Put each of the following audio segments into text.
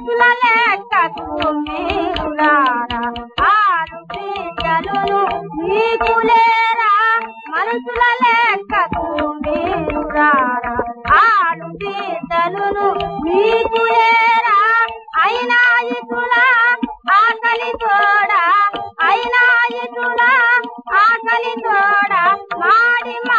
మనుషుల లెక్క మీరులారా ఆరు బిడ్డలును మీకు మనుషుల లెక్క మీరులారా ఆరు బిడ్డలును మీకులేరా అయినా ఇతుల ఆకలి తోడా అయినా ఇతుల ఆకలి తోడా మాడి మా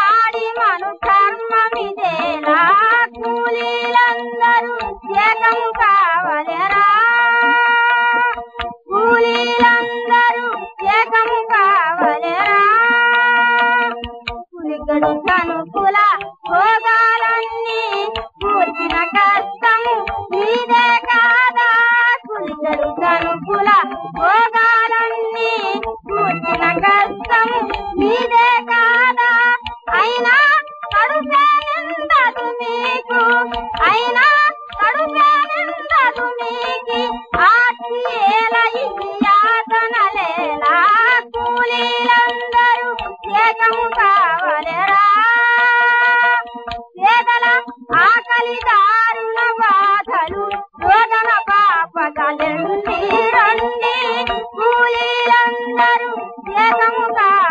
పులిగడు కనుకుల భోగాలన్నీ పూర్చిన కష్టము మీదే కాదా? పులిగడు కనుకుల భోగాలన్నీ పూర్చిన కష్టము మీదే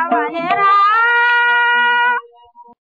caballera.